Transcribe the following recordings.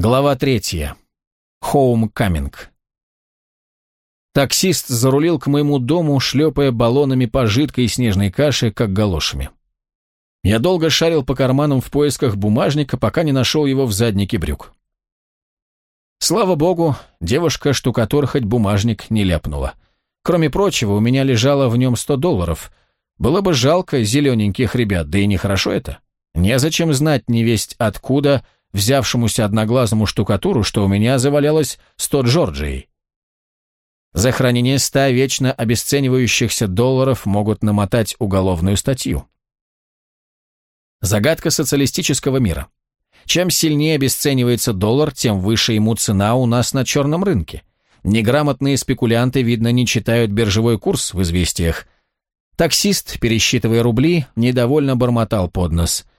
Глава третья. Хоум-каминг. Таксист зарулил к моему дому, шлепая баллонами по жидкой снежной каше, как галошами. Я долго шарил по карманам в поисках бумажника, пока не нашел его в заднике брюк. Слава богу, девушка-штукатур хоть бумажник не ляпнула. Кроме прочего, у меня лежало в нем сто долларов. Было бы жалко зелененьких ребят, да и нехорошо это. Незачем знать невесть откуда, взявшемуся одноглазому штукатуру, что у меня завалялось сто Джорджией. За хранение ста вечно обесценивающихся долларов могут намотать уголовную статью. Загадка социалистического мира. Чем сильнее обесценивается доллар, тем выше ему цена у нас на черном рынке. Неграмотные спекулянты, видно, не читают биржевой курс в известиях. Таксист, пересчитывая рубли, недовольно бормотал под нос –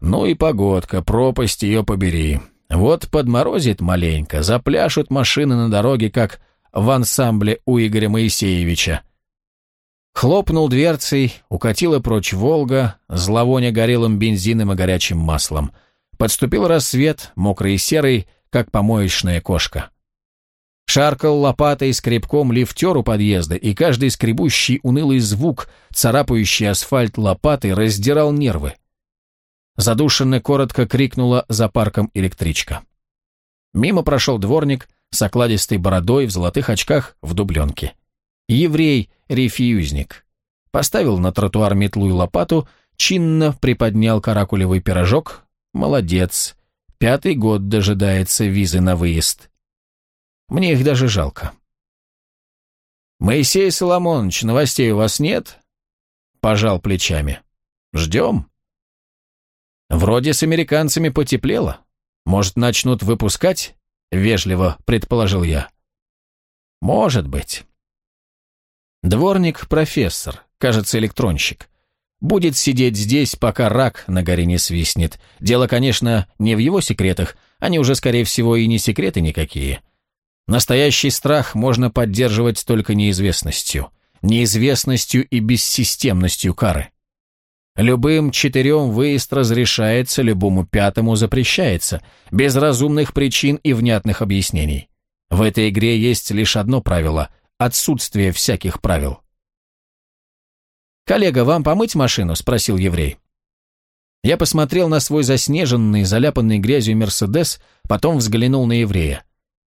ну и погодка, пропасть ее побери. Вот подморозит маленько, запляшут машины на дороге, как в ансамбле у Игоря Моисеевича. Хлопнул дверцей, укатила прочь Волга, зловоня горелым бензином и горячим маслом. Подступил рассвет, мокрый и серый, как помоечная кошка. Шаркал лопатой скребком лифтер у подъезда, и каждый скребущий унылый звук, царапающий асфальт лопатой, раздирал нервы. Задушенно коротко крикнула за парком электричка. Мимо прошел дворник с окладистой бородой в золотых очках в дубленке. Еврей-рефьюзник. Поставил на тротуар метлу и лопату, чинно приподнял каракулевый пирожок. Молодец. Пятый год дожидается визы на выезд. Мне их даже жалко. «Моисей Соломонович, новостей у вас нет?» Пожал плечами. «Ждем». Вроде с американцами потеплело. Может, начнут выпускать? Вежливо предположил я. Может быть. Дворник – профессор, кажется, электронщик. Будет сидеть здесь, пока рак на горе не свистнет. Дело, конечно, не в его секретах, они уже, скорее всего, и не секреты никакие. Настоящий страх можно поддерживать только неизвестностью. Неизвестностью и бессистемностью кары. Любым четырем выезд разрешается, любому пятому запрещается, без разумных причин и внятных объяснений. В этой игре есть лишь одно правило – отсутствие всяких правил. «Коллега, вам помыть машину?» – спросил еврей. Я посмотрел на свой заснеженный, заляпанный грязью Мерседес, потом взглянул на еврея.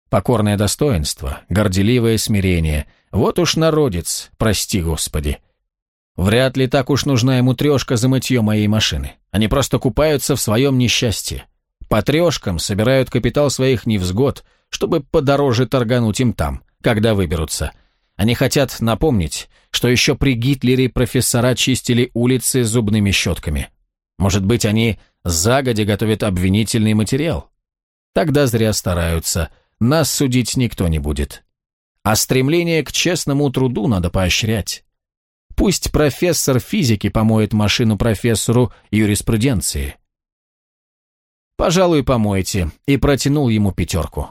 Покорное достоинство, горделивое смирение. Вот уж народец, прости господи. Вряд ли так уж нужна ему трешка за мытье моей машины. Они просто купаются в своем несчастье. По трешкам собирают капитал своих невзгод, чтобы подороже торгануть им там, когда выберутся. Они хотят напомнить, что еще при Гитлере профессора чистили улицы зубными щетками. Может быть, они загодя готовят обвинительный материал? Тогда зря стараются, нас судить никто не будет. А стремление к честному труду надо поощрять. Пусть профессор физики помоет машину профессору юриспруденции. «Пожалуй, помойте», и протянул ему пятерку.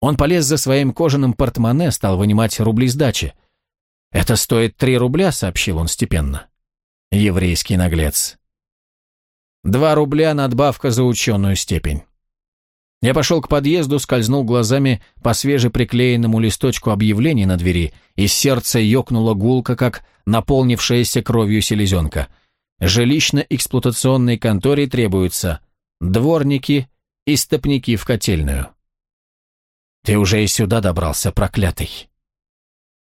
Он полез за своим кожаным портмоне, стал вынимать рубли сдачи. «Это стоит три рубля», — сообщил он степенно. Еврейский наглец. «Два рубля надбавка за ученую степень». Я пошел к подъезду, скользнул глазами по свежеприклеенному листочку объявлений на двери, и сердце ёкнуло гулко, как наполнившаяся кровью селезенка. Жилищно-эксплуатационной конторе требуются дворники и стопники в котельную. Ты уже и сюда добрался, проклятый.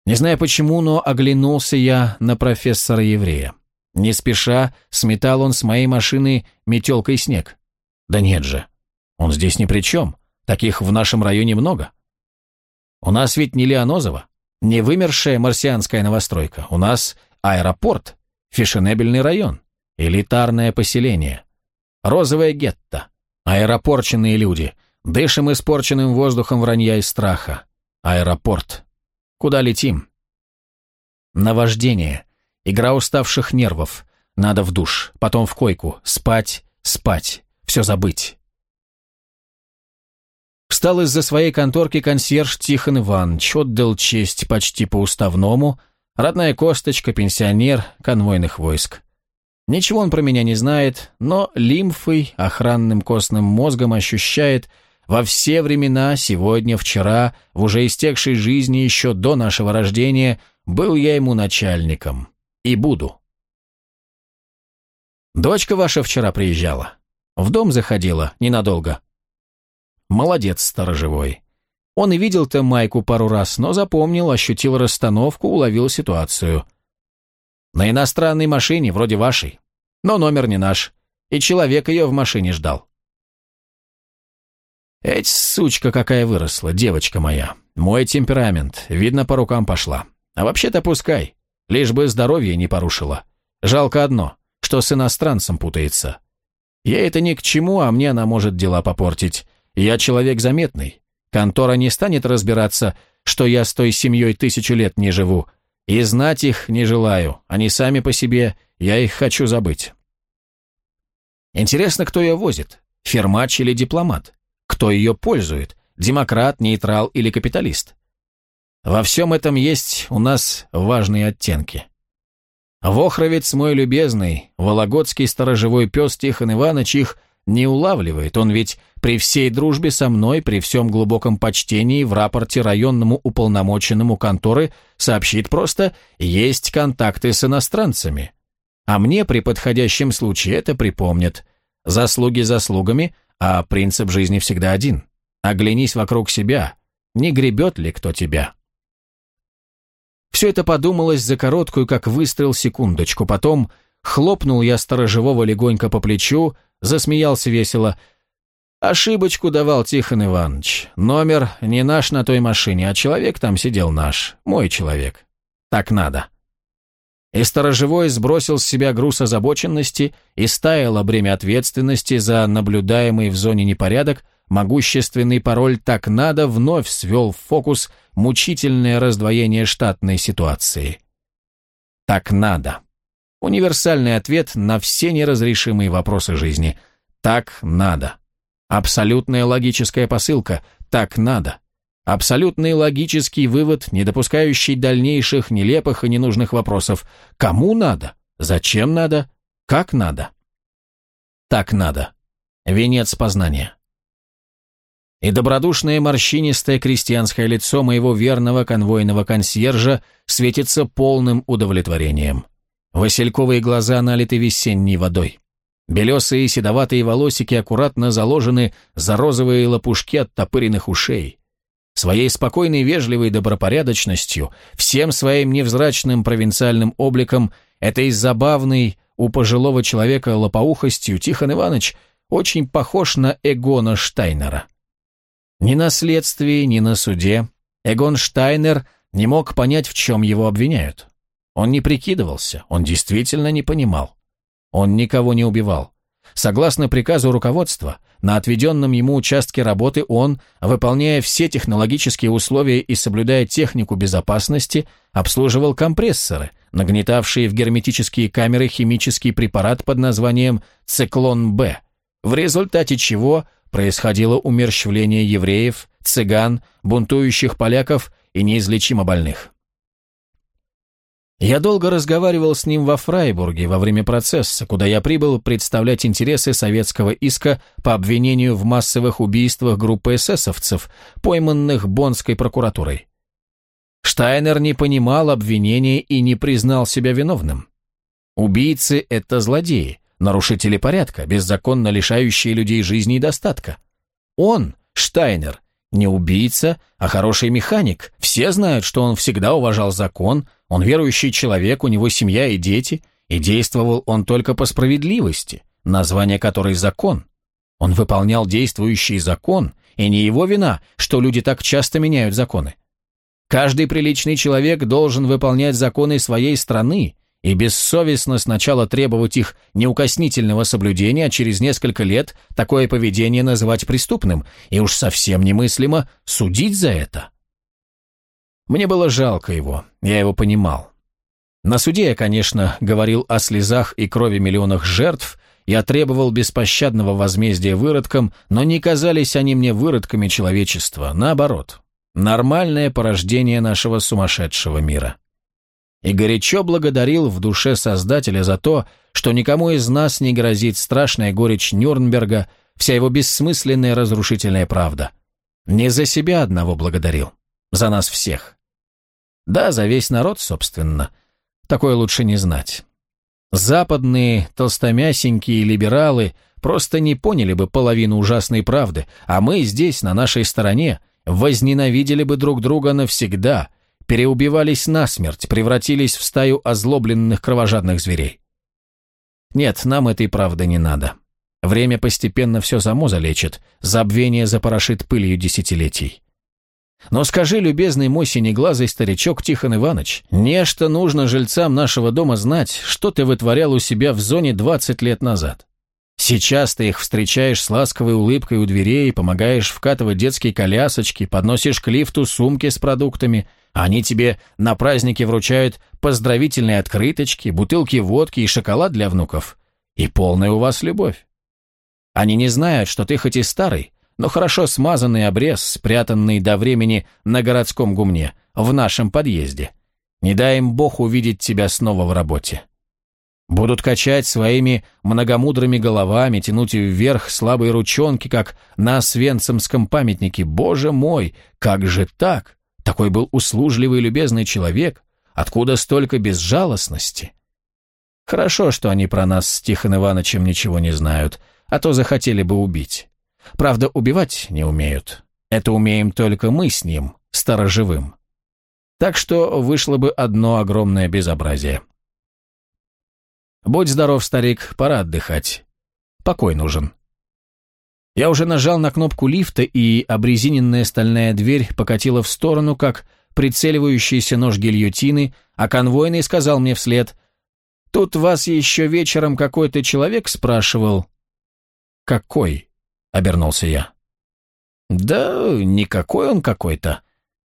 Не знаю почему, но оглянулся я на профессора-еврея. Не спеша сметал он с моей машины метелкой снег. Да нет же, он здесь ни при чем. Таких в нашем районе много. У нас ведь не Леонозово, не вымершая марсианская новостройка. У нас аэропорт, фешенебельный район, элитарное поселение, розовое гетто, аэропорченные люди, дышим испорченным воздухом вранья и страха. Аэропорт. Куда летим? Наваждение, игра уставших нервов. Надо в душ, потом в койку, спать, спать, все забыть. Встал из-за своей конторки консьерж Тихон Иванович, отдал честь почти по-уставному, родная косточка, пенсионер конвойных войск. Ничего он про меня не знает, но лимфой, охранным костным мозгом ощущает, во все времена, сегодня, вчера, в уже истекшей жизни еще до нашего рождения, был я ему начальником. И буду. Дочка ваша вчера приезжала. В дом заходила, ненадолго. Молодец, сторожевой. Он и видел-то Майку пару раз, но запомнил, ощутил расстановку, уловил ситуацию. На иностранной машине, вроде вашей. Но номер не наш. И человек ее в машине ждал. Эть сучка какая выросла, девочка моя. Мой темперамент, видно, по рукам пошла. А вообще-то пускай, лишь бы здоровье не порушила. Жалко одно, что с иностранцем путается. Ей это ни к чему, а мне она может дела попортить. Я человек заметный. Контора не станет разбираться, что я с той семьей тысячу лет не живу. И знать их не желаю. Они сами по себе, я их хочу забыть. Интересно, кто ее возит? Фермач или дипломат? Кто ее пользует? Демократ, нейтрал или капиталист? Во всем этом есть у нас важные оттенки. Вохровец мой любезный, вологодский сторожевой пес Тихон Иванович их не улавливает, он ведь при всей дружбе со мной, при всем глубоком почтении в рапорте районному уполномоченному конторы сообщит просто «есть контакты с иностранцами». А мне при подходящем случае это припомнят. Заслуги заслугами, а принцип жизни всегда один. Оглянись вокруг себя. Не гребет ли кто тебя? Все это подумалось за короткую, как выстрел, секундочку. Потом хлопнул я сторожевого легонько по плечу, засмеялся весело. Ошибочку давал Тихон Иванович. Номер не наш на той машине, а человек там сидел наш, мой человек. Так надо. И сторожевой сбросил с себя груз озабоченности и стаяло бремя ответственности за наблюдаемый в зоне непорядок, могущественный пароль «так надо» вновь свел в фокус мучительное раздвоение штатной ситуации. «Так надо». Универсальный ответ на все неразрешимые вопросы жизни. «Так надо». Абсолютная логическая посылка «так надо». Абсолютный логический вывод, не допускающий дальнейших нелепых и ненужных вопросов. Кому надо? Зачем надо? Как надо? Так надо. Венец познания. И добродушное морщинистое крестьянское лицо моего верного конвойного консьержа светится полным удовлетворением. Васильковые глаза налиты весенней водой. Белесые седоватые волосики аккуратно заложены за розовые лопушки оттопыренных ушей. Своей спокойной вежливой добропорядочностью, всем своим невзрачным провинциальным обликом, этой забавной у пожилого человека лопоухостью Тихон Иванович очень похож на Эгона Штайнера. Ни на следствии, ни на суде Эгон Штайнер не мог понять, в чем его обвиняют. Он не прикидывался, он действительно не понимал. Он никого не убивал. Согласно приказу руководства, на отведенном ему участке работы он, выполняя все технологические условия и соблюдая технику безопасности, обслуживал компрессоры, нагнетавшие в герметические камеры химический препарат под названием «Циклон-Б», в результате чего происходило умерщвление евреев, цыган, бунтующих поляков и неизлечимо больных. Я долго разговаривал с ним во Фрайбурге во время процесса, куда я прибыл представлять интересы советского иска по обвинению в массовых убийствах группы эсэсовцев, пойманных Боннской прокуратурой. Штайнер не понимал обвинения и не признал себя виновным. Убийцы – это злодеи, нарушители порядка, беззаконно лишающие людей жизни и достатка. Он, Штайнер, не убийца, а хороший механик. Все знают, что он всегда уважал закон, он верующий человек, у него семья и дети, и действовал он только по справедливости, название которой закон. Он выполнял действующий закон, и не его вина, что люди так часто меняют законы. Каждый приличный человек должен выполнять законы своей страны, и бессовестно сначала требовать их неукоснительного соблюдения, а через несколько лет такое поведение называть преступным, и уж совсем немыслимо судить за это. Мне было жалко его, я его понимал. На суде я, конечно, говорил о слезах и крови миллионах жертв, я требовал беспощадного возмездия выродкам, но не казались они мне выродками человечества, наоборот. Нормальное порождение нашего сумасшедшего мира и горячо благодарил в душе Создателя за то, что никому из нас не грозит страшная горечь Нюрнберга, Вся его бессмысленная разрушительная правда. Не за себя одного благодарил. За нас всех. Да, за весь народ, собственно. Такое лучше не знать. Западные толстомясенькие либералы просто не поняли бы половину ужасной правды, а мы здесь, на нашей стороне, возненавидели бы друг друга навсегда, переубивались насмерть, превратились в стаю озлобленных кровожадных зверей. Нет, нам этой правды не надо. Время постепенно все само залечит, забвение запорошит пылью десятилетий. Но скажи, любезный мой синеглазый старичок Тихон Иванович, нечто нужно жильцам нашего дома знать, что ты вытворял у себя в зоне 20 лет назад. Сейчас ты их встречаешь с ласковой улыбкой у дверей, помогаешь вкатывать детские колясочки, подносишь к лифту сумки с продуктами, они тебе на празднике вручают поздравительные открыточки, бутылки водки и шоколад для внуков. И полная у вас любовь. Они не знают, что ты хоть и старый, но хорошо смазанный обрез, спрятанный до времени на городском гумне, в нашем подъезде. Не дай им Бог увидеть тебя снова в работе. Будут качать своими многомудрыми головами, тянуть вверх слабые ручонки, как на Свенцемском памятнике. Боже мой, как же так? Такой был услужливый и любезный человек. Откуда столько безжалостности? Хорошо, что они про нас с Тихон Ивановичем ничего не знают, а то захотели бы убить. Правда, убивать не умеют. Это умеем только мы с ним, сторожевым. Так что вышло бы одно огромное безобразие. Будь здоров, старик, пора отдыхать. Покой нужен. Я уже нажал на кнопку лифта, и обрезиненная стальная дверь покатила в сторону, как прицеливающийся нож гильотины, а конвойный сказал мне вслед, «Тут вас еще вечером какой-то человек спрашивал». «Какой?» — обернулся я. «Да никакой он какой-то».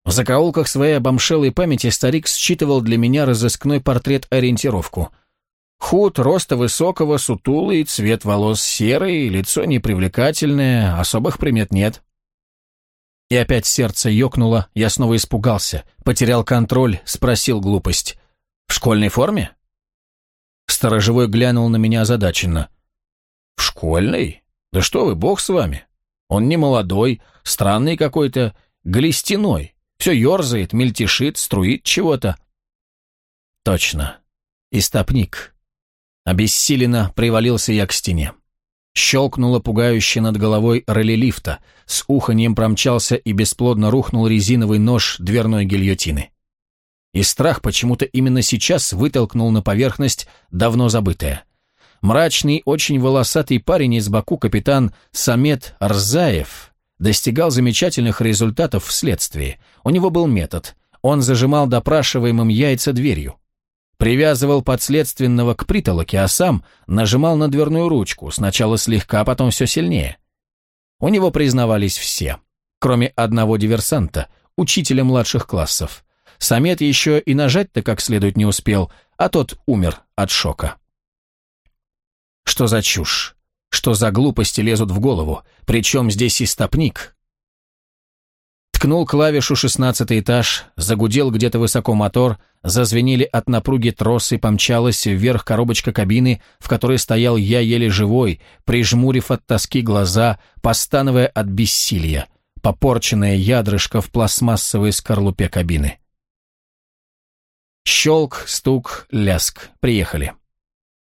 В закоулках своей обомшелой памяти старик считывал для меня разыскной портрет-ориентировку — Худ, роста высокого, сутулый, цвет волос серый, лицо непривлекательное, особых примет нет. И опять сердце ёкнуло, я снова испугался, потерял контроль, спросил глупость. «В школьной форме?» Сторожевой глянул на меня озадаченно. «В школьной? Да что вы, бог с вами. Он не молодой, странный какой-то, глистяной. Все ерзает, мельтешит, струит чего-то». «Точно. Истопник. Обессиленно привалился я к стене. Щелкнуло пугающе над головой реле лифта, с уханьем промчался и бесплодно рухнул резиновый нож дверной гильотины. И страх почему-то именно сейчас вытолкнул на поверхность давно забытое. Мрачный, очень волосатый парень из Баку капитан Самет Рзаев достигал замечательных результатов в следствии. У него был метод. Он зажимал допрашиваемым яйца дверью привязывал подследственного к притолоке, а сам нажимал на дверную ручку, сначала слегка, потом все сильнее. У него признавались все, кроме одного диверсанта, учителя младших классов. Самет еще и нажать-то как следует не успел, а тот умер от шока. Что за чушь? Что за глупости лезут в голову? Причем здесь и стопник? Ткнул клавишу шестнадцатый этаж, загудел где-то высоко мотор, зазвенели от напруги тросы, помчалась вверх коробочка кабины, в которой стоял я еле живой, прижмурив от тоски глаза, постановая от бессилия, попорченное ядрышко в пластмассовой скорлупе кабины. Щелк, стук, ляск. Приехали.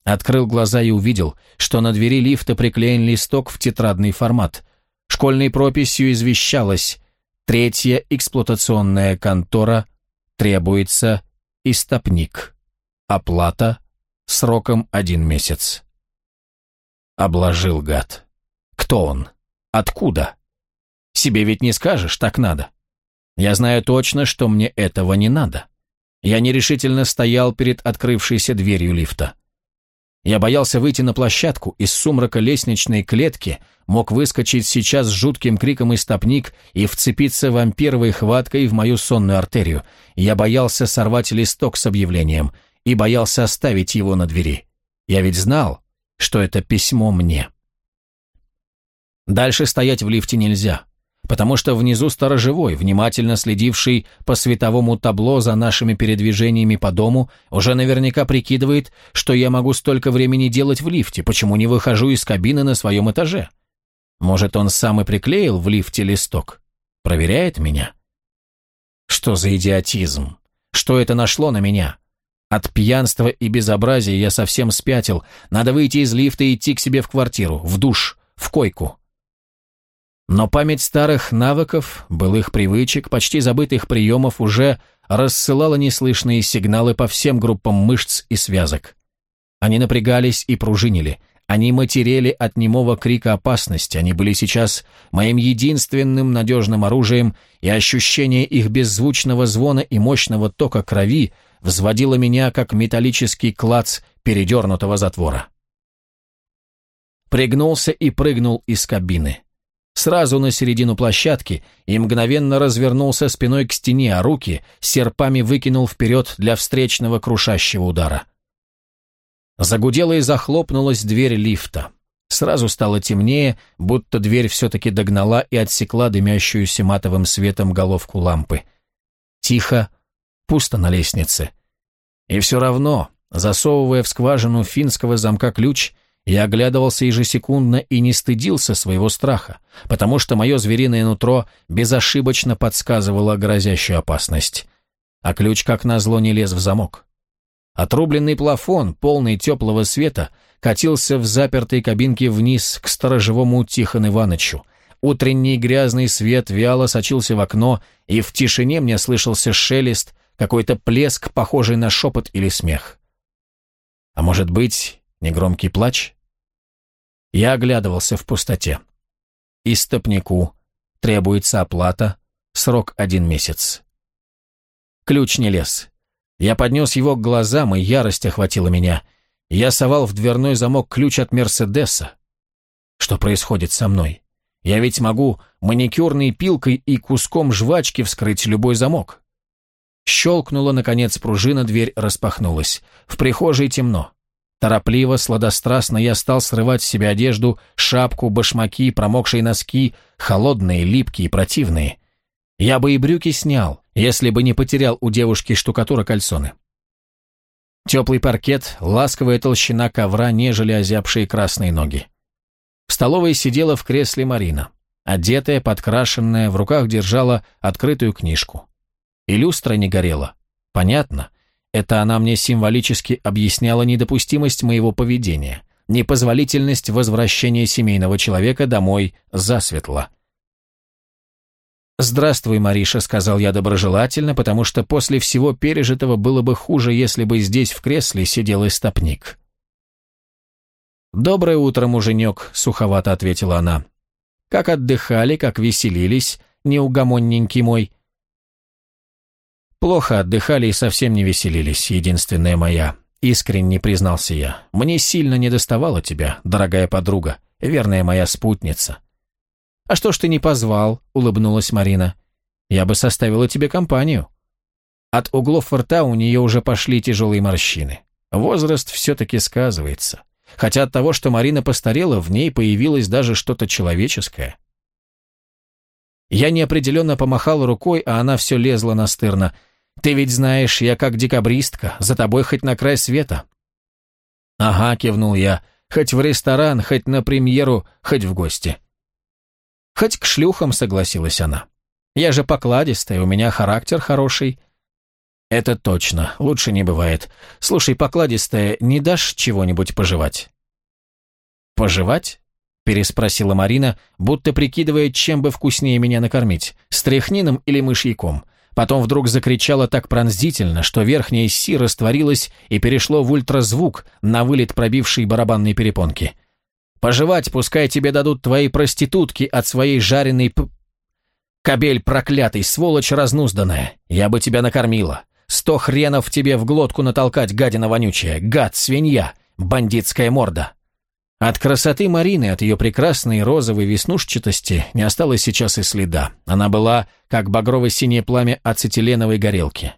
Открыл глаза и увидел, что на двери лифта приклеен листок в тетрадный формат. Школьной прописью извещалось Третья эксплуатационная контора требуется истопник. Оплата сроком один месяц. Обложил гад. Кто он? Откуда? Себе ведь не скажешь, так надо. Я знаю точно, что мне этого не надо. Я нерешительно стоял перед открывшейся дверью лифта. Я боялся выйти на площадку, из сумрака лестничной клетки мог выскочить сейчас с жутким криком истопник и вцепиться вампировой хваткой в мою сонную артерию. Я боялся сорвать листок с объявлением и боялся оставить его на двери. Я ведь знал, что это письмо мне. Дальше стоять в лифте нельзя потому что внизу сторожевой, внимательно следивший по световому табло за нашими передвижениями по дому, уже наверняка прикидывает, что я могу столько времени делать в лифте, почему не выхожу из кабины на своем этаже. Может, он сам и приклеил в лифте листок? Проверяет меня? Что за идиотизм? Что это нашло на меня? От пьянства и безобразия я совсем спятил. Надо выйти из лифта и идти к себе в квартиру, в душ, в койку. Но память старых навыков, былых привычек, почти забытых приемов уже рассылала неслышные сигналы по всем группам мышц и связок. Они напрягались и пружинили. Они матерели от немого крика опасности. Они были сейчас моим единственным надежным оружием, и ощущение их беззвучного звона и мощного тока крови взводило меня, как металлический клац передернутого затвора. Пригнулся и прыгнул из кабины сразу на середину площадки и мгновенно развернулся спиной к стене, а руки серпами выкинул вперед для встречного крушащего удара. Загудела и захлопнулась дверь лифта. Сразу стало темнее, будто дверь все-таки догнала и отсекла дымящуюся матовым светом головку лампы. Тихо, пусто на лестнице. И все равно, засовывая в скважину финского замка ключ, я оглядывался ежесекундно и не стыдился своего страха, потому что мое звериное нутро безошибочно подсказывало грозящую опасность. А ключ, как назло, не лез в замок. Отрубленный плафон, полный теплого света, катился в запертой кабинке вниз к сторожевому Тихон Иванычу. Утренний грязный свет вяло сочился в окно, и в тишине мне слышался шелест, какой-то плеск, похожий на шепот или смех. А может быть, Негромкий плач? Я оглядывался в пустоте. Истопнику требуется оплата, срок один месяц. Ключ не лез. Я поднес его к глазам, и ярость охватила меня. Я совал в дверной замок ключ от Мерседеса. Что происходит со мной? Я ведь могу маникюрной пилкой и куском жвачки вскрыть любой замок. Щелкнула, наконец, пружина, дверь распахнулась. В прихожей темно. Торопливо, сладострастно я стал срывать с себя одежду, шапку, башмаки, промокшие носки, холодные, липкие, противные. Я бы и брюки снял, если бы не потерял у девушки штукатура кальсоны. Теплый паркет, ласковая толщина ковра, нежели озябшие красные ноги. В столовой сидела в кресле Марина. Одетая, подкрашенная, в руках держала открытую книжку. И люстра не горела. Понятно. Это она мне символически объясняла недопустимость моего поведения, непозволительность возвращения семейного человека домой засветло. «Здравствуй, Мариша», — сказал я доброжелательно, потому что после всего пережитого было бы хуже, если бы здесь в кресле сидел истопник. «Доброе утро, муженек», — суховато ответила она. «Как отдыхали, как веселились, неугомонненький мой». Плохо отдыхали и совсем не веселились, единственная моя. Искренне признался я. Мне сильно недоставало тебя, дорогая подруга, верная моя спутница. А что ж ты не позвал, улыбнулась Марина. Я бы составила тебе компанию. От углов рта у нее уже пошли тяжелые морщины. Возраст все-таки сказывается. Хотя от того, что Марина постарела, в ней появилось даже что-то человеческое. Я неопределенно помахал рукой, а она все лезла настырно. Ты ведь знаешь, я как декабристка, за тобой хоть на край света». «Ага», — кивнул я, — «хоть в ресторан, хоть на премьеру, хоть в гости». «Хоть к шлюхам», — согласилась она. «Я же покладистая, у меня характер хороший». «Это точно, лучше не бывает. Слушай, покладистая, не дашь чего-нибудь пожевать?» «Пожевать?» — переспросила Марина, будто прикидывая, чем бы вкуснее меня накормить, стряхнином или мышьяком. Потом вдруг закричала так пронзительно, что верхняя си растворилась и перешло в ультразвук, на вылет пробивший барабанные перепонки. «Пожевать пускай тебе дадут твои проститутки от своей жареной п... Кобель проклятый, сволочь разнузданная, я бы тебя накормила. Сто хренов тебе в глотку натолкать, гадина вонючая, гад, свинья, бандитская морда». От красоты Марины, от ее прекрасной розовой веснушчатости не осталось сейчас и следа. Она была, как багрово-синее пламя ацетиленовой горелки.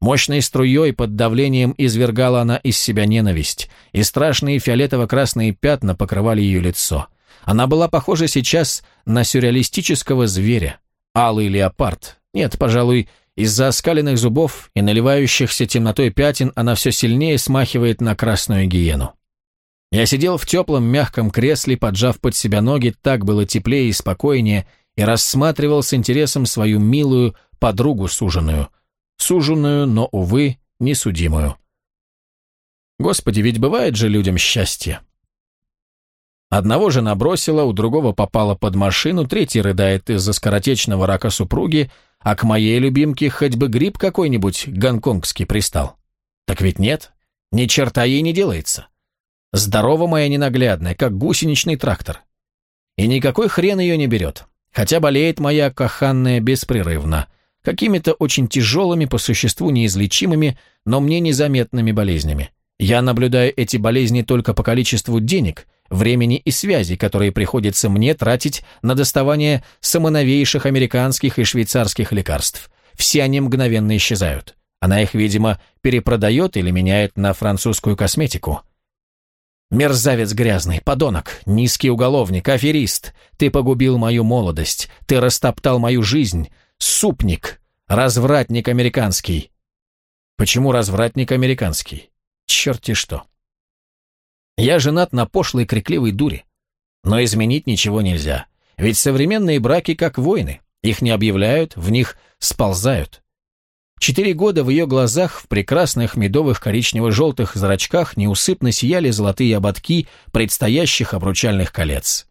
Мощной струей под давлением извергала она из себя ненависть, и страшные фиолетово-красные пятна покрывали ее лицо. Она была похожа сейчас на сюрреалистического зверя, алый леопард. Нет, пожалуй, из-за оскаленных зубов и наливающихся темнотой пятен она все сильнее смахивает на красную гиену. Я сидел в теплом мягком кресле, поджав под себя ноги, так было теплее и спокойнее, и рассматривал с интересом свою милую подругу суженую. Суженую, но, увы, несудимую. Господи, ведь бывает же людям счастье. Одного же набросила, у другого попала под машину, третий рыдает из-за скоротечного рака супруги, а к моей любимке хоть бы гриб какой-нибудь гонконгский пристал. Так ведь нет, ни черта ей не делается. Здорова моя ненаглядная, как гусеничный трактор. И никакой хрен ее не берет, хотя болеет моя каханная беспрерывно, какими-то очень тяжелыми, по существу неизлечимыми, но мне незаметными болезнями. Я наблюдаю эти болезни только по количеству денег, времени и связей, которые приходится мне тратить на доставание самоновейших американских и швейцарских лекарств. Все они мгновенно исчезают. Она их, видимо, перепродает или меняет на французскую косметику. Мерзавец грязный, подонок, низкий уголовник, аферист. Ты погубил мою молодость, ты растоптал мою жизнь. Супник, развратник американский. Почему развратник американский? Черти что. Я женат на пошлой крикливой дуре. Но изменить ничего нельзя. Ведь современные браки как войны. Их не объявляют, в них сползают. Четыре года в ее глазах, в прекрасных медовых коричнево-желтых зрачках неусыпно сияли золотые ободки предстоящих обручальных колец.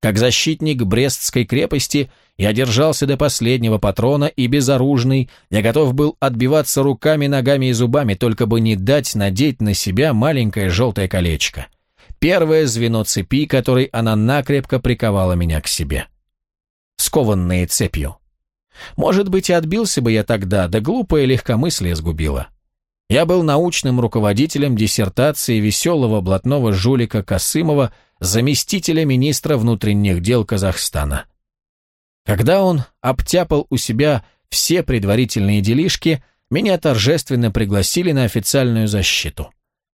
Как защитник Брестской крепости я держался до последнего патрона и безоружный, я готов был отбиваться руками, ногами и зубами, только бы не дать надеть на себя маленькое желтое колечко. Первое звено цепи, которой она накрепко приковала меня к себе. Скованные цепью. Может быть, и отбился бы я тогда, да глупое легкомыслие сгубило. Я был научным руководителем диссертации веселого блатного жулика Касымова, заместителя министра внутренних дел Казахстана. Когда он обтяпал у себя все предварительные делишки, меня торжественно пригласили на официальную защиту.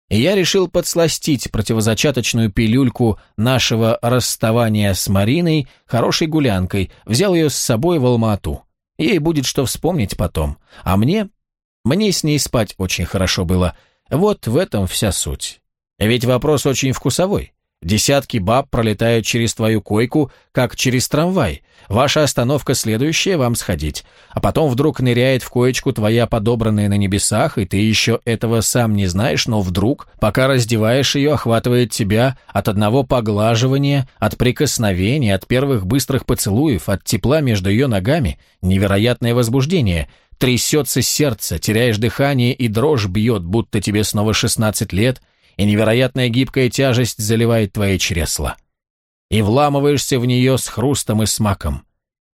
И я решил подсластить противозачаточную пилюльку нашего расставания с Мариной хорошей гулянкой, взял ее с собой в Алма-Ату. Ей будет что вспомнить потом. А мне? Мне с ней спать очень хорошо было. Вот в этом вся суть. Ведь вопрос очень вкусовой. Десятки баб пролетают через твою койку, как через трамвай. Ваша остановка следующая, вам сходить. А потом вдруг ныряет в коечку твоя подобранная на небесах, и ты еще этого сам не знаешь, но вдруг, пока раздеваешь ее, охватывает тебя от одного поглаживания, от прикосновения, от первых быстрых поцелуев, от тепла между ее ногами, невероятное возбуждение. Трясется сердце, теряешь дыхание и дрожь бьет, будто тебе снова 16 лет – и невероятная гибкая тяжесть заливает твои чресла. И вламываешься в нее с хрустом и смаком.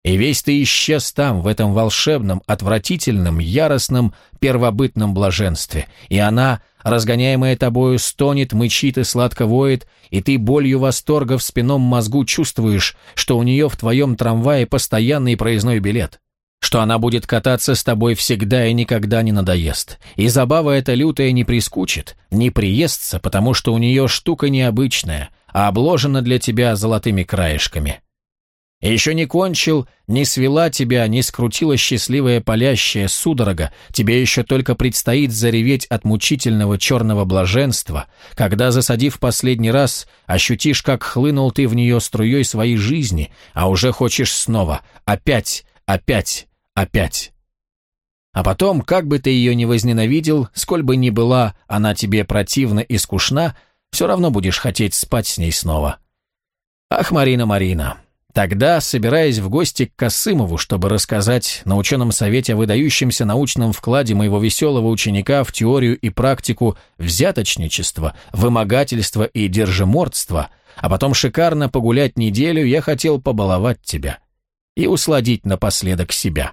И весь ты исчез там, в этом волшебном, отвратительном, яростном, первобытном блаженстве. И она, разгоняемая тобою, стонет, мычит и сладко воет, и ты болью восторга в спинном мозгу чувствуешь, что у нее в твоем трамвае постоянный проездной билет что она будет кататься с тобой всегда и никогда не надоест. И забава эта лютая не прискучит, не приестся, потому что у нее штука необычная, а обложена для тебя золотыми краешками. Еще не кончил, не свела тебя, не скрутила счастливая палящая судорога, тебе еще только предстоит зареветь от мучительного черного блаженства, когда, засадив последний раз, ощутишь, как хлынул ты в нее струей своей жизни, а уже хочешь снова, опять, опять, Опять. А потом, как бы ты ее ни возненавидел, сколь бы ни была она тебе противна и скучна, все равно будешь хотеть спать с ней снова. Ах, Марина, Марина. Тогда, собираясь в гости к Косымову, чтобы рассказать на ученом совете о выдающемся научном вкладе моего веселого ученика в теорию и практику взяточничества, вымогательства и держимордства, а потом шикарно погулять неделю, я хотел побаловать тебя и усладить напоследок себя.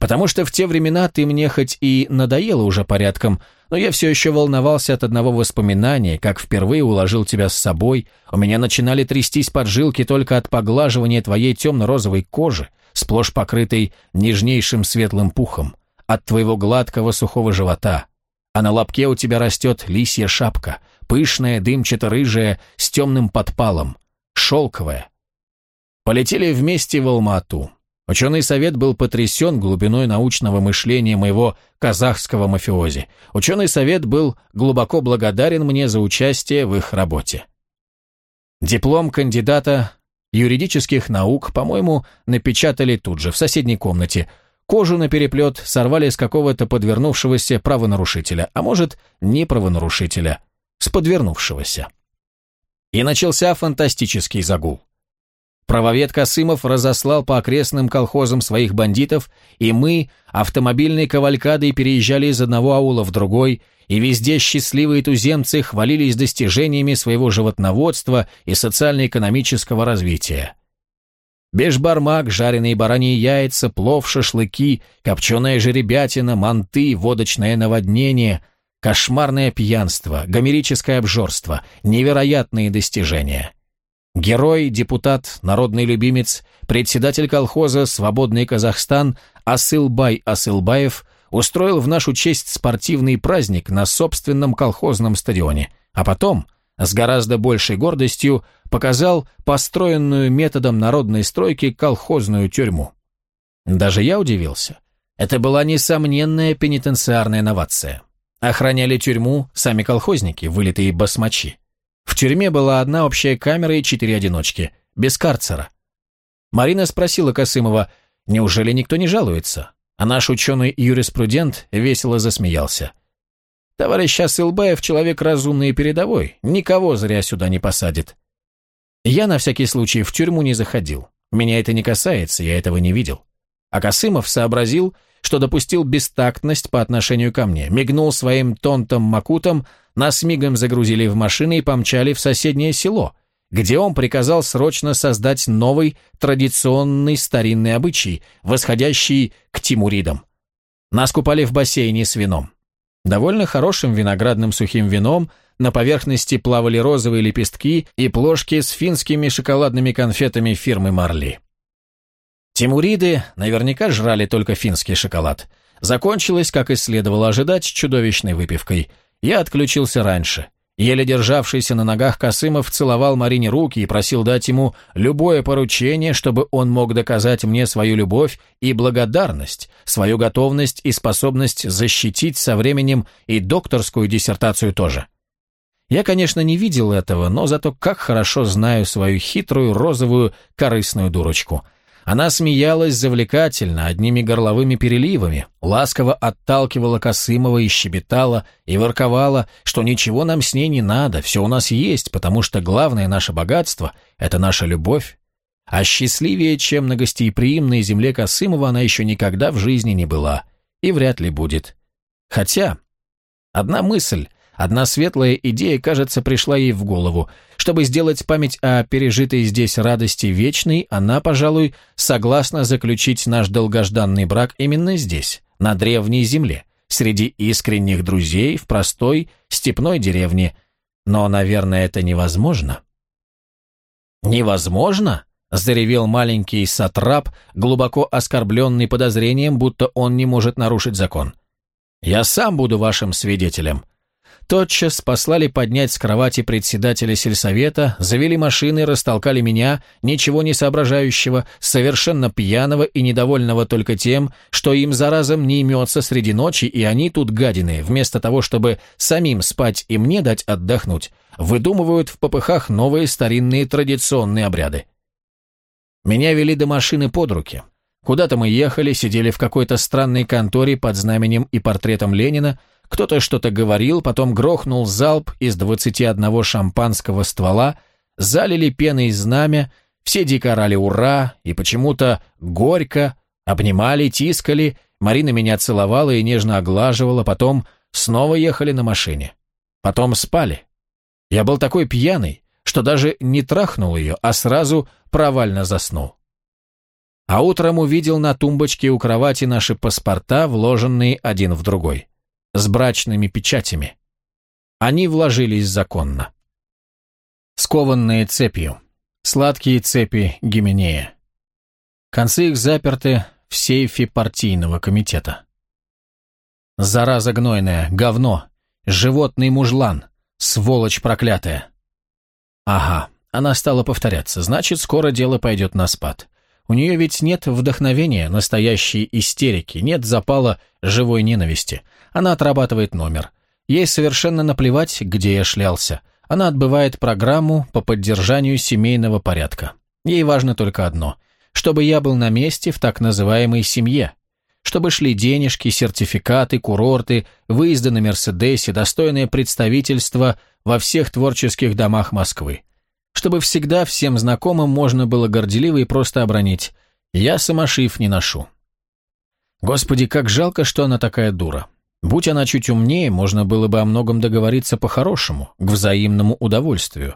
Потому что в те времена ты мне хоть и надоела уже порядком, но я все еще волновался от одного воспоминания, как впервые уложил тебя с собой, у меня начинали трястись поджилки только от поглаживания твоей темно-розовой кожи, сплошь покрытой нежнейшим светлым пухом, от твоего гладкого сухого живота, а на лобке у тебя растет лисья шапка, пышная, дымчато-рыжая, с темным подпалом, шелковая. Полетели вместе в Алмату. Ученый совет был потрясен глубиной научного мышления моего казахского мафиози. Ученый совет был глубоко благодарен мне за участие в их работе. Диплом кандидата юридических наук, по-моему, напечатали тут же, в соседней комнате. Кожу на переплет сорвали с какого-то подвернувшегося правонарушителя, а может, не правонарушителя, с подвернувшегося. И начался фантастический загул. Правовед Косымов разослал по окрестным колхозам своих бандитов, и мы автомобильной кавалькадой переезжали из одного аула в другой, и везде счастливые туземцы хвалились достижениями своего животноводства и социально-экономического развития. Бешбармак, жареные бараньи яйца, плов, шашлыки, копченая жеребятина, манты, водочное наводнение, кошмарное пьянство, гомерическое обжорство, невероятные достижения – Герой, депутат, народный любимец, председатель колхоза «Свободный Казахстан» Асылбай Асылбаев устроил в нашу честь спортивный праздник на собственном колхозном стадионе, а потом, с гораздо большей гордостью, показал построенную методом народной стройки колхозную тюрьму. Даже я удивился. Это была несомненная пенитенциарная новация. Охраняли тюрьму сами колхозники, вылитые басмачи. В тюрьме была одна общая камера и четыре одиночки, без карцера. Марина спросила Косымова, неужели никто не жалуется? А наш ученый-юриспрудент весело засмеялся. Товарищ Асылбаев человек разумный и передовой, никого зря сюда не посадит. Я на всякий случай в тюрьму не заходил. Меня это не касается, я этого не видел. А Косымов сообразил, что допустил бестактность по отношению ко мне, мигнул своим тонтом-макутом, нас мигом загрузили в машины и помчали в соседнее село, где он приказал срочно создать новый традиционный старинный обычай, восходящий к тимуридам. Нас купали в бассейне с вином. Довольно хорошим виноградным сухим вином, на поверхности плавали розовые лепестки и плошки с финскими шоколадными конфетами фирмы Марли. Тимуриды наверняка жрали только финский шоколад. Закончилось, как и следовало ожидать, чудовищной выпивкой – я отключился раньше. Еле державшийся на ногах Косымов целовал Марине руки и просил дать ему любое поручение, чтобы он мог доказать мне свою любовь и благодарность, свою готовность и способность защитить со временем и докторскую диссертацию тоже. Я, конечно, не видел этого, но зато как хорошо знаю свою хитрую розовую корыстную дурочку – она смеялась завлекательно, одними горловыми переливами, ласково отталкивала Косымова и щебетала, и ворковала, что ничего нам с ней не надо, все у нас есть, потому что главное наше богатство — это наша любовь. А счастливее, чем на гостеприимной земле Косымова, она еще никогда в жизни не была, и вряд ли будет. Хотя, одна мысль Одна светлая идея, кажется, пришла ей в голову. Чтобы сделать память о пережитой здесь радости вечной, она, пожалуй, согласна заключить наш долгожданный брак именно здесь, на древней земле, среди искренних друзей в простой степной деревне. Но, наверное, это невозможно. «Невозможно?» – заревел маленький сатрап, глубоко оскорбленный подозрением, будто он не может нарушить закон. «Я сам буду вашим свидетелем» тотчас послали поднять с кровати председателя сельсовета, завели машины, растолкали меня, ничего не соображающего, совершенно пьяного и недовольного только тем, что им заразом не имется среди ночи, и они тут гадины, вместо того, чтобы самим спать и мне дать отдохнуть, выдумывают в попыхах новые старинные традиционные обряды. Меня вели до машины под руки. Куда-то мы ехали, сидели в какой-то странной конторе под знаменем и портретом Ленина, кто-то что-то говорил, потом грохнул залп из двадцати одного шампанского ствола, залили пеной знамя, все дико орали «Ура!» и почему-то горько, обнимали, тискали, Марина меня целовала и нежно оглаживала, потом снова ехали на машине. Потом спали. Я был такой пьяный, что даже не трахнул ее, а сразу провально заснул. А утром увидел на тумбочке у кровати наши паспорта, вложенные один в другой с брачными печатями. Они вложились законно. Скованные цепью. Сладкие цепи Гименея. Концы их заперты в сейфе партийного комитета. Зараза гнойная, говно, животный мужлан, сволочь проклятая. Ага, она стала повторяться, значит, скоро дело пойдет на спад. У нее ведь нет вдохновения, настоящей истерики, нет запала живой ненависти. Она отрабатывает номер. Ей совершенно наплевать, где я шлялся. Она отбывает программу по поддержанию семейного порядка. Ей важно только одно – чтобы я был на месте в так называемой семье, чтобы шли денежки, сертификаты, курорты, выезды на Мерседесе, достойное представительство во всех творческих домах Москвы. Чтобы всегда всем знакомым можно было горделиво и просто обронить «Я самошив не ношу». Господи, как жалко, что она такая дура. Будь она чуть умнее, можно было бы о многом договориться по-хорошему, к взаимному удовольствию.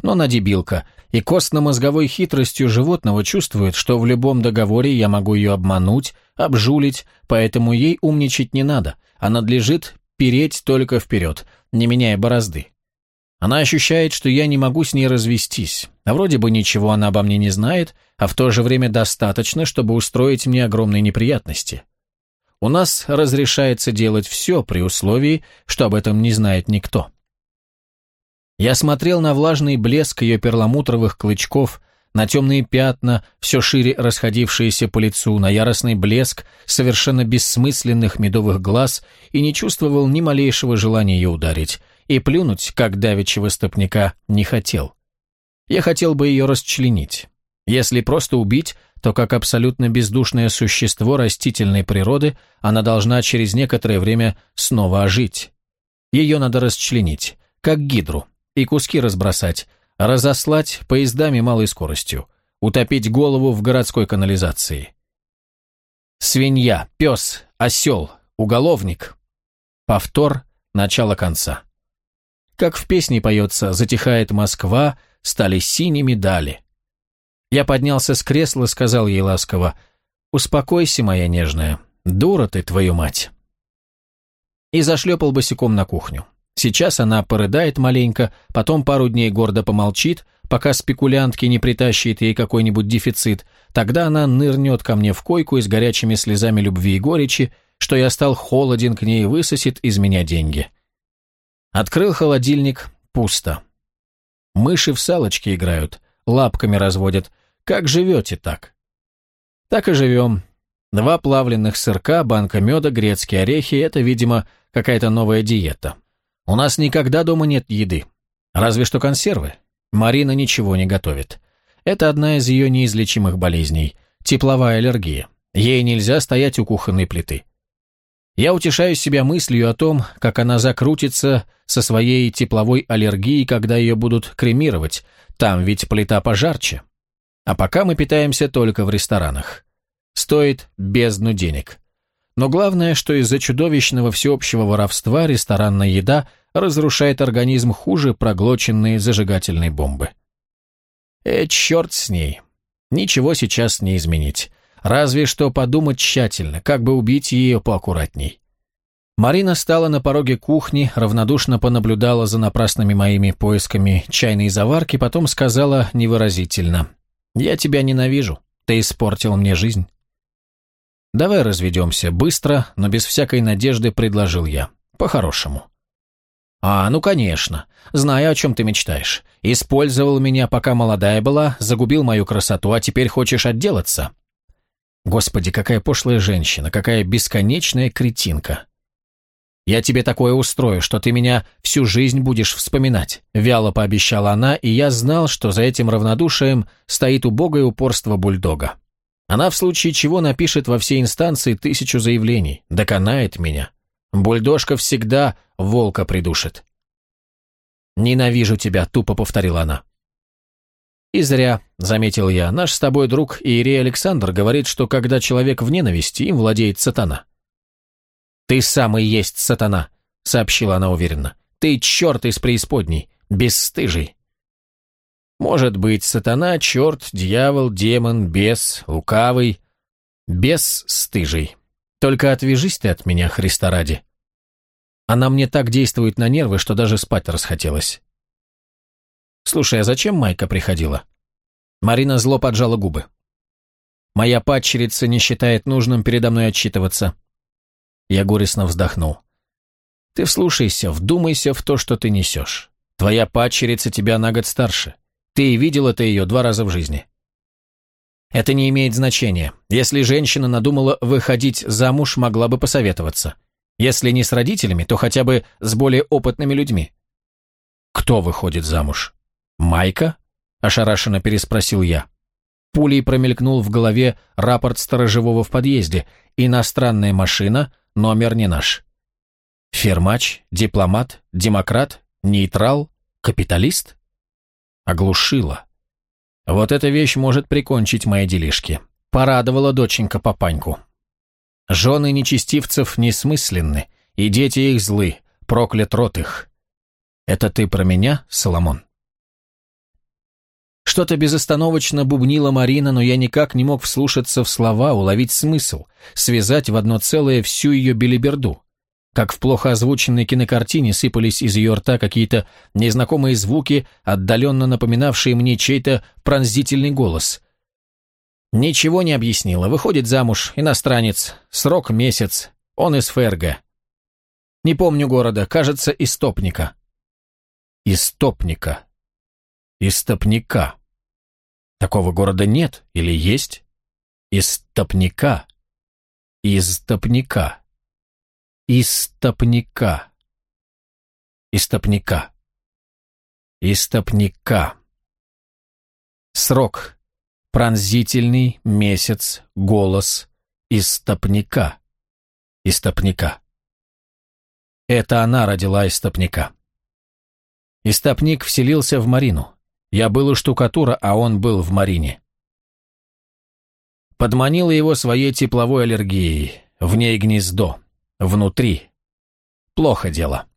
Но она дебилка, и костно-мозговой хитростью животного чувствует, что в любом договоре я могу ее обмануть, обжулить, поэтому ей умничать не надо, а надлежит переть только вперед, не меняя борозды. Она ощущает, что я не могу с ней развестись, а вроде бы ничего она обо мне не знает, а в то же время достаточно, чтобы устроить мне огромные неприятности. У нас разрешается делать все при условии, что об этом не знает никто. Я смотрел на влажный блеск ее перламутровых клычков, на темные пятна, все шире расходившиеся по лицу, на яростный блеск совершенно бессмысленных медовых глаз и не чувствовал ни малейшего желания ее ударить, и плюнуть, как давечего стопника, не хотел. Я хотел бы ее расчленить. Если просто убить, то как абсолютно бездушное существо растительной природы она должна через некоторое время снова ожить. Ее надо расчленить, как гидру, и куски разбросать, разослать поездами малой скоростью, утопить голову в городской канализации. Свинья, пес, осел, уголовник. Повтор, начало конца. Как в песне поется «Затихает Москва, стали синими дали». Я поднялся с кресла, сказал ей ласково, «Успокойся, моя нежная, дура ты, твою мать». И зашлепал босиком на кухню. Сейчас она порыдает маленько, потом пару дней гордо помолчит, пока спекулянтки не притащит ей какой-нибудь дефицит, тогда она нырнет ко мне в койку и с горячими слезами любви и горечи, что я стал холоден к ней и высосет из меня деньги. Открыл холодильник, пусто. Мыши в салочки играют, лапками разводят, как живете так? Так и живем. Два плавленных сырка, банка меда, грецкие орехи – это, видимо, какая-то новая диета. У нас никогда дома нет еды. Разве что консервы. Марина ничего не готовит. Это одна из ее неизлечимых болезней – тепловая аллергия. Ей нельзя стоять у кухонной плиты. Я утешаю себя мыслью о том, как она закрутится со своей тепловой аллергией, когда ее будут кремировать. Там ведь плита пожарче. А пока мы питаемся только в ресторанах. Стоит бездну денег. Но главное, что из-за чудовищного всеобщего воровства ресторанная еда разрушает организм хуже проглоченные зажигательные бомбы. Э, черт с ней. Ничего сейчас не изменить. Разве что подумать тщательно, как бы убить ее поаккуратней. Марина стала на пороге кухни, равнодушно понаблюдала за напрасными моими поисками чайной заварки, потом сказала невыразительно. «Я тебя ненавижу. Ты испортил мне жизнь». «Давай разведемся. Быстро, но без всякой надежды предложил я. По-хорошему». «А, ну конечно. Знаю, о чем ты мечтаешь. Использовал меня, пока молодая была, загубил мою красоту, а теперь хочешь отделаться». Господи, какая пошлая женщина, какая бесконечная кретинка. «Я тебе такое устрою, что ты меня всю жизнь будешь вспоминать», — вяло пообещала она, и я знал, что за этим равнодушием стоит убогое упорство бульдога. Она в случае чего напишет во все инстанции тысячу заявлений, доконает меня. Бульдожка всегда волка придушит. «Ненавижу тебя», — тупо повторила она. «И зря», — заметил я, — «наш с тобой друг Иерей Александр говорит, что когда человек в ненависти, им владеет сатана». «Ты сам и есть сатана», — сообщила она уверенно. «Ты черт из преисподней, бесстыжий». «Может быть, сатана, черт, дьявол, демон, бес, лукавый, бесстыжий. Только отвяжись ты от меня, Христа ради». Она мне так действует на нервы, что даже спать расхотелось. «Слушай, а зачем Майка приходила?» Марина зло поджала губы. «Моя падчерица не считает нужным передо мной отчитываться. Я горестно вздохнул. «Ты вслушайся, вдумайся в то, что ты несешь. Твоя падчерица тебя на год старше. Ты видел это ее два раза в жизни». Это не имеет значения. Если женщина надумала выходить замуж, могла бы посоветоваться. Если не с родителями, то хотя бы с более опытными людьми. Кто выходит замуж? Майка? Ошарашенно переспросил я. Пулей промелькнул в голове рапорт сторожевого в подъезде. Иностранная машина, номер не наш. Фермач, дипломат, демократ, нейтрал, капиталист? Оглушила. Вот эта вещь может прикончить мои делишки. Порадовала доченька папаньку. Жены нечестивцев несмысленны, и дети их злы, проклят рот их. Это ты про меня, Соломон? Что-то безостановочно бубнила Марина, но я никак не мог вслушаться в слова, уловить смысл, связать в одно целое всю ее белиберду как в плохо озвученной кинокартине сыпались из ее рта какие-то незнакомые звуки, отдаленно напоминавшие мне чей-то пронзительный голос. Ничего не объяснила. Выходит замуж, иностранец, срок месяц, он из Ферга. Не помню города, кажется, Истопника. Истопника. Истопника. Такого города нет или есть? Истопника. Истопника. Истопника. Истопника. Истопника. Срок. Пронзительный месяц, голос. Истопника. Истопника. Это она родила истопника. Истопник вселился в Марину. Я был у штукатура, а он был в Марине. Подманила его своей тепловой аллергией. В ней гнездо. Внутри. Плохо дело.